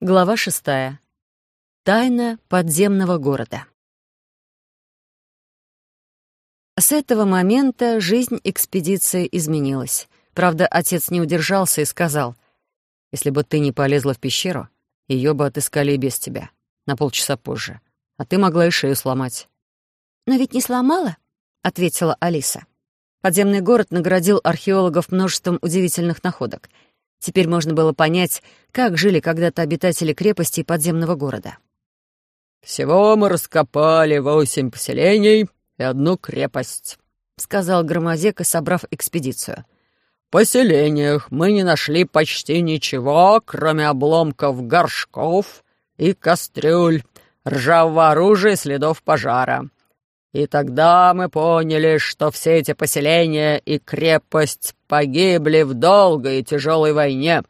Глава шестая. Тайна подземного города. С этого момента жизнь экспедиции изменилась. Правда, отец не удержался и сказал, «Если бы ты не полезла в пещеру, ее бы отыскали и без тебя, на полчаса позже, а ты могла и шею сломать». «Но ведь не сломала?» — ответила Алиса. Подземный город наградил археологов множеством удивительных находок — Теперь можно было понять, как жили когда-то обитатели крепости и подземного города. «Всего мы раскопали восемь поселений и одну крепость», — сказал Громозека, собрав экспедицию. «В поселениях мы не нашли почти ничего, кроме обломков горшков и кастрюль, ржавого оружия и следов пожара. И тогда мы поняли, что все эти поселения и крепость погибли в долгой и тяжелой войне,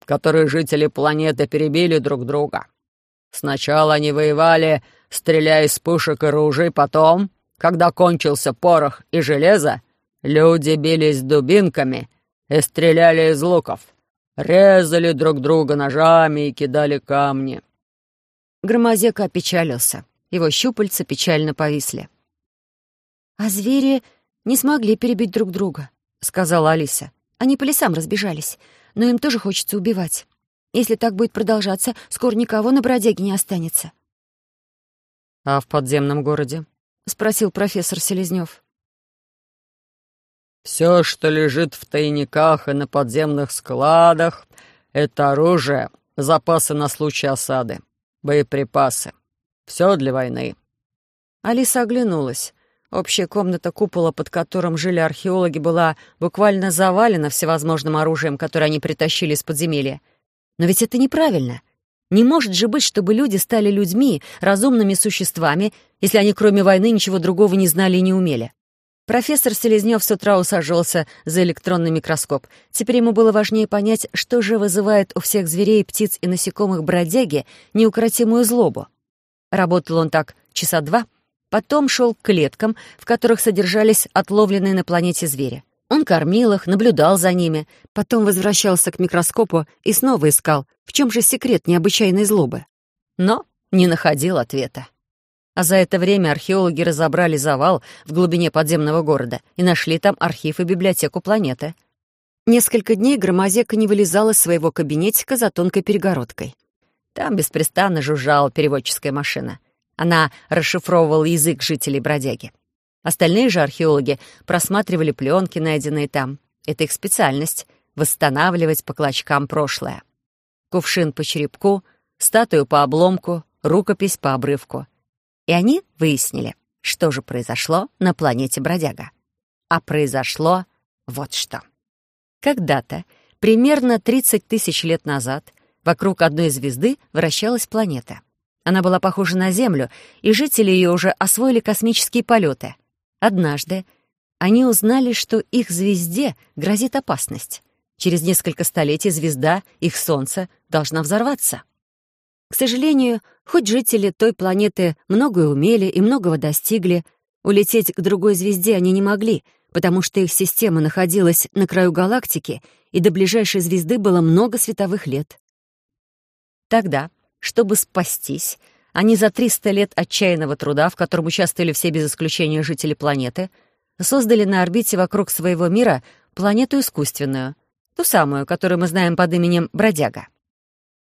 в которой жители планеты перебили друг друга. Сначала они воевали, стреляя из пушек и ружей, потом, когда кончился порох и железо, люди бились дубинками и стреляли из луков, резали друг друга ножами и кидали камни. Громозека опечалился. Его щупальца печально повисли. «А звери не смогли перебить друг друга», — сказала Алиса. «Они по лесам разбежались, но им тоже хочется убивать. Если так будет продолжаться, скоро никого на бродяге не останется». «А в подземном городе?» — спросил профессор Селезнёв. «Все, что лежит в тайниках и на подземных складах, — это оружие, запасы на случай осады, боеприпасы. Все для войны». Алиса оглянулась. Общая комната купола, под которым жили археологи, была буквально завалена всевозможным оружием, которое они притащили из подземелья. Но ведь это неправильно. Не может же быть, чтобы люди стали людьми, разумными существами, если они кроме войны ничего другого не знали и не умели. Профессор Селезнёв с утра усаживался за электронный микроскоп. Теперь ему было важнее понять, что же вызывает у всех зверей, птиц и насекомых бродяги неукротимую злобу. Работал он так часа два — Потом шел к клеткам, в которых содержались отловленные на планете звери. Он кормил их, наблюдал за ними, потом возвращался к микроскопу и снова искал, в чем же секрет необычайной злобы. Но не находил ответа. А за это время археологи разобрали завал в глубине подземного города и нашли там архив и библиотеку планеты. Несколько дней Громозека не вылезал из своего кабинетика за тонкой перегородкой. Там беспрестанно жужжала переводческая машина — она расшифровывала язык жителей бродяги. Остальные же археологи просматривали пленки, найденные там. Это их специальность — восстанавливать по клочкам прошлое. Кувшин по черепку, статую по обломку, рукопись по обрывку. И они выяснили, что же произошло на планете Бродяга. А произошло вот что. Когда-то, примерно 30 тысяч лет назад, вокруг одной звезды вращалась планета — она была похожа на Землю, и жители ее уже освоили космические полеты. Однажды они узнали, что их звезде грозит опасность. Через несколько столетий звезда, их Солнце, должна взорваться. К сожалению, хоть жители той планеты многое умели и многого достигли, улететь к другой звезде они не могли, потому что их система находилась на краю галактики, и до ближайшей звезды было много световых лет. Тогда чтобы спастись, они за 300 лет отчаянного труда, в котором участвовали все без исключения жители планеты, создали на орбите вокруг своего мира планету искусственную, ту самую, которую мы знаем под именем Бродяга.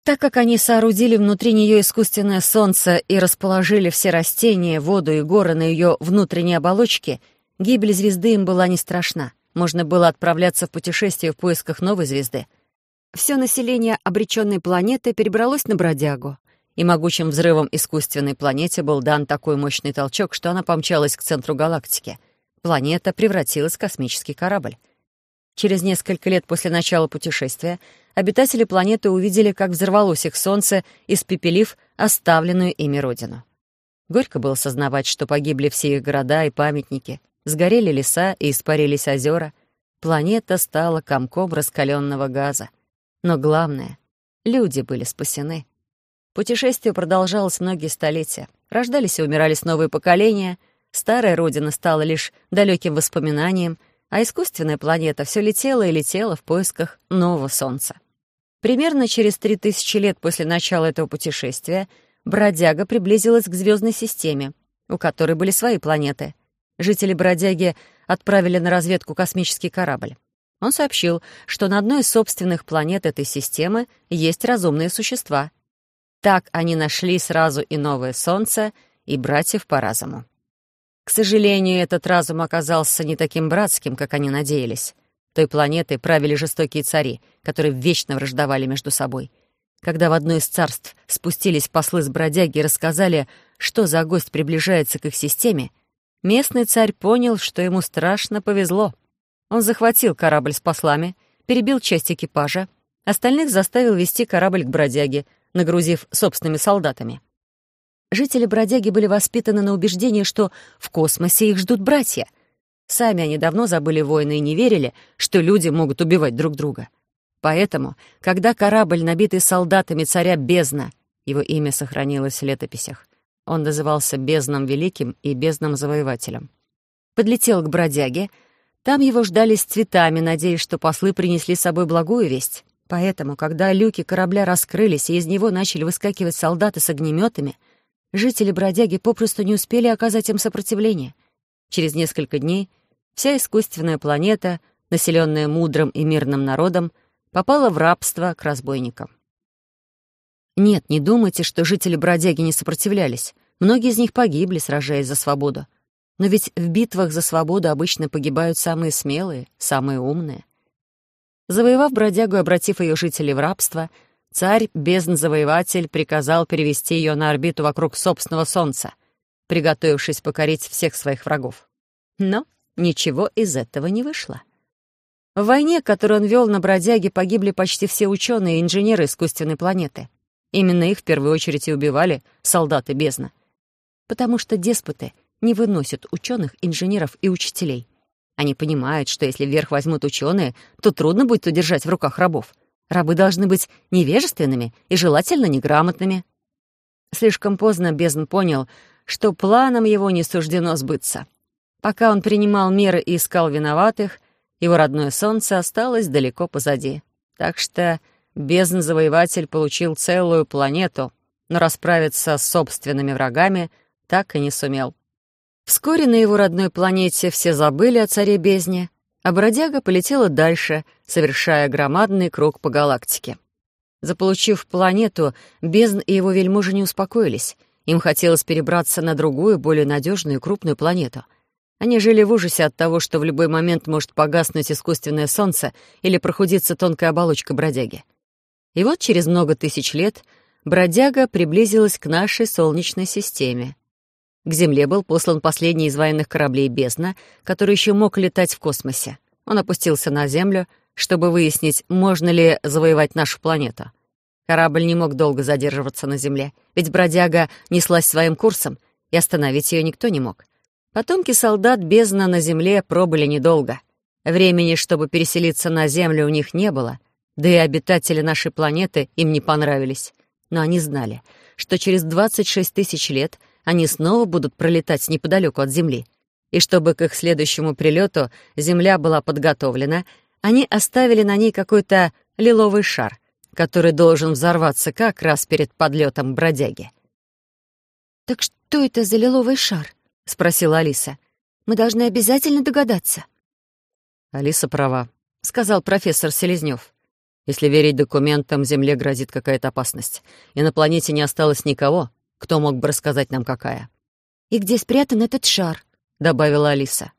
Так как они соорудили внутри нее искусственное солнце и расположили все растения, воду и горы на ее внутренней оболочке, гибель звезды им была не страшна. Можно было отправляться в путешествие в поисках новой звезды — все население обреченной планеты перебралось на бродягу, и могучим взрывом искусственной планете был дан такой мощный толчок, что она помчалась к центру галактики. Планета превратилась в космический корабль. Через несколько лет после начала путешествия обитатели планеты увидели, как взорвалось их Солнце, испепелив оставленную ими родину. Горько было сознавать, что погибли все их города и памятники, сгорели леса и испарились озера. Планета стала комком раскаленного газа. Но главное, люди были спасены. Путешествие продолжалось многие столетия. Рождались и умирались новые поколения, старая родина стала лишь далеким воспоминанием, а искусственная планета все летела и летела в поисках нового солнца. Примерно через три тысячи лет после начала этого путешествия бродяга приблизилась к звездной системе, у которой были свои планеты. Жители бродяги отправили на разведку космический корабль. Он сообщил, что на одной из собственных планет этой системы есть разумные существа. Так они нашли сразу и новое Солнце, и братьев по разуму. К сожалению, этот разум оказался не таким братским, как они надеялись. Той планетой правили жестокие цари, которые вечно враждовали между собой. Когда в одно из царств спустились послы с бродяги и рассказали, что за гость приближается к их системе, местный царь понял, что ему страшно повезло. Он захватил корабль с послами, перебил часть экипажа, остальных заставил вести корабль к бродяге, нагрузив собственными солдатами. Жители бродяги были воспитаны на убеждении, что в космосе их ждут братья — Сами они давно забыли войны и не верили, что люди могут убивать друг друга. Поэтому, когда корабль, набитый солдатами царя Бездна, его имя сохранилось в летописях, он назывался Бездном Великим и Бездном Завоевателем, подлетел к бродяге, там его ждали с цветами, надеясь, что послы принесли с собой благую весть. Поэтому, когда люки корабля раскрылись и из него начали выскакивать солдаты с огнеметами, жители бродяги попросту не успели оказать им сопротивление. Через несколько дней Вся искусственная планета, населенная мудрым и мирным народом, попала в рабство к разбойникам. Нет, не думайте, что жители бродяги не сопротивлялись. Многие из них погибли, сражаясь за свободу. Но ведь в битвах за свободу обычно погибают самые смелые, самые умные. Завоевав бродягу и обратив ее жителей в рабство, царь, бездн-завоеватель, приказал перевести ее на орбиту вокруг собственного Солнца, приготовившись покорить всех своих врагов. Но Ничего из этого не вышло. В войне, которую он вел на бродяге, погибли почти все ученые и инженеры искусственной планеты. Именно их в первую очередь и убивали солдаты бездны. Потому что деспоты не выносят ученых, инженеров и учителей. Они понимают, что если вверх возьмут ученые, то трудно будет удержать в руках рабов. Рабы должны быть невежественными и желательно неграмотными. Слишком поздно Бездн понял, что планам его не суждено сбыться — Пока он принимал меры и искал виноватых, его родное солнце осталось далеко позади. Так что бездн-завоеватель получил целую планету, но расправиться с собственными врагами так и не сумел. Вскоре на его родной планете все забыли о царе бездне, а бродяга полетела дальше, совершая громадный круг по галактике. Заполучив планету, бездн и его вельможи не успокоились. Им хотелось перебраться на другую, более надежную и крупную планету — они жили в ужасе от того, что в любой момент может погаснуть искусственное солнце или прохудиться тонкая оболочка бродяги. И вот через много тысяч лет бродяга приблизилась к нашей Солнечной системе. К Земле был послан последний из военных кораблей «Бездна», который еще мог летать в космосе. Он опустился на Землю, чтобы выяснить, можно ли завоевать нашу планету. Корабль не мог долго задерживаться на Земле, ведь бродяга неслась своим курсом, и остановить ее никто не мог. Потомки солдат бездна на земле пробыли недолго. Времени, чтобы переселиться на Землю, у них не было, да и обитатели нашей планеты им не понравились. Но они знали, что через 26 тысяч лет они снова будут пролетать неподалеку от Земли. И чтобы к их следующему прилету Земля была подготовлена, они оставили на ней какой-то лиловый шар, который должен взорваться как раз перед подлетом бродяги. «Так что это за лиловый шар?» — спросила Алиса. «Мы должны обязательно догадаться». «Алиса права», — сказал профессор Селезнёв. «Если верить документам, Земле грозит какая-то опасность, и на планете не осталось никого, кто мог бы рассказать нам, какая». «И где спрятан этот шар?» — добавила Алиса.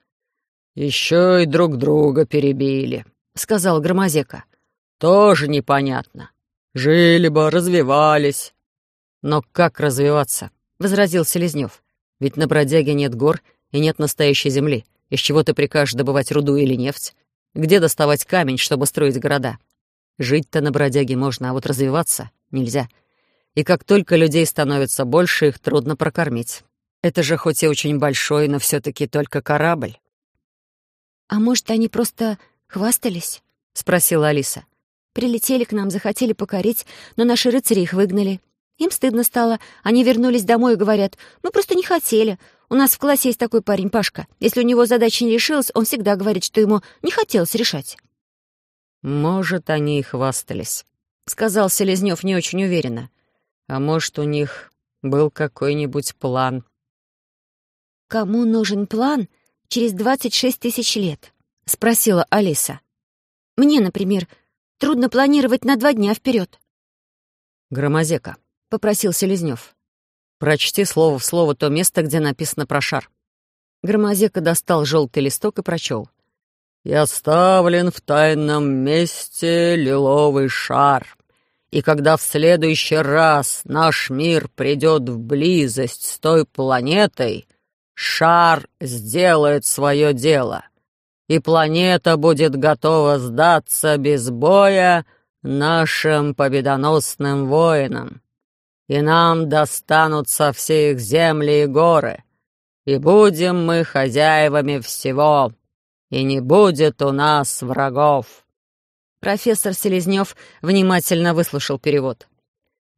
«Еще и друг друга перебили», — сказал Громозека. «Тоже непонятно. Жили бы, развивались». «Но как развиваться?» — возразил Селезнёв. Ведь на бродяге нет гор и нет настоящей земли. Из чего ты прикажешь добывать руду или нефть? Где доставать камень, чтобы строить города? Жить-то на бродяге можно, а вот развиваться нельзя. И как только людей становится больше, их трудно прокормить. Это же хоть и очень большой, но все таки только корабль. «А может, они просто хвастались?» — спросила Алиса. «Прилетели к нам, захотели покорить, но наши рыцари их выгнали. Им стыдно стало. Они вернулись домой и говорят, мы просто не хотели. У нас в классе есть такой парень, Пашка. Если у него задача не решилась, он всегда говорит, что ему не хотелось решать. Может, они и хвастались, — сказал Селезнев не очень уверенно. «А может, у них был какой-нибудь план?» «Кому нужен план через двадцать шесть тысяч лет?» — спросила Алиса. «Мне, например, трудно планировать на два дня вперед». «Громозека», — попросил Селезнев. «Прочти слово в слово то место, где написано про шар». Громозека достал желтый листок и прочел. «И оставлен в тайном месте лиловый шар. И когда в следующий раз наш мир придет в близость с той планетой, шар сделает свое дело, и планета будет готова сдаться без боя нашим победоносным воинам. И нам достанутся все их земли и горы, и будем мы хозяевами всего, и не будет у нас врагов». Профессор Селезнев внимательно выслушал перевод.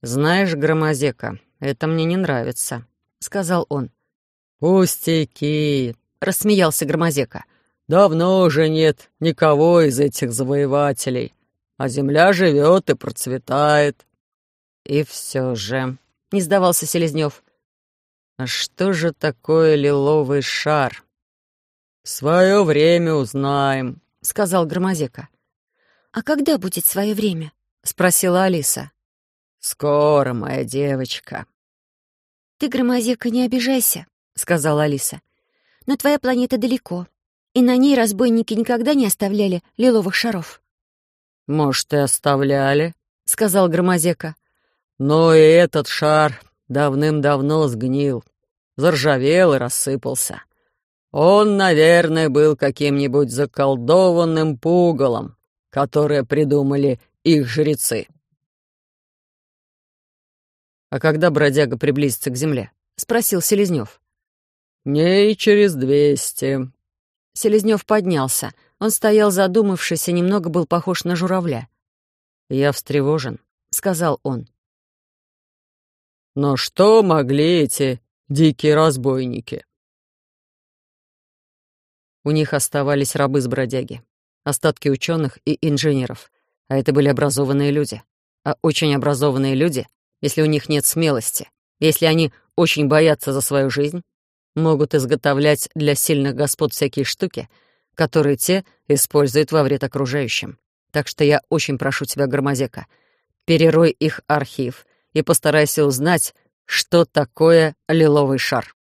«Знаешь, Громозека, это мне не нравится», — сказал он. «Пустяки!» — рассмеялся Громозека. «Давно уже нет никого из этих завоевателей, а земля живет и процветает». «И все же...» — не сдавался Селезнев. «А что же такое лиловый шар?» «В свое время узнаем», — сказал Громозека. «А когда будет свое время?» — спросила Алиса. «Скоро, моя девочка». «Ты, Громозека, не обижайся», — сказала Алиса. «Но твоя планета далеко, и на ней разбойники никогда не оставляли лиловых шаров». «Может, и оставляли», — сказал Громозека. «Но и этот шар давным-давно сгнил, заржавел и рассыпался. Он, наверное, был каким-нибудь заколдованным пугалом, которое придумали их жрецы». «А когда бродяга приблизится к земле?» — спросил Селезнев. «Дней через двести». Селезнев поднялся. Он стоял задумавшись и немного был похож на журавля. «Я встревожен», — сказал он. «Но что могли эти дикие разбойники?» У них оставались рабы с бродяги, остатки ученых и инженеров, а это были образованные люди. А очень образованные люди, если у них нет смелости, если они очень боятся за свою жизнь, могут изготовлять для сильных господ всякие штуки, которые те используют во вред окружающим. Так что я очень прошу тебя, Громозека, перерой их архив и постарайся узнать, что такое лиловый шар.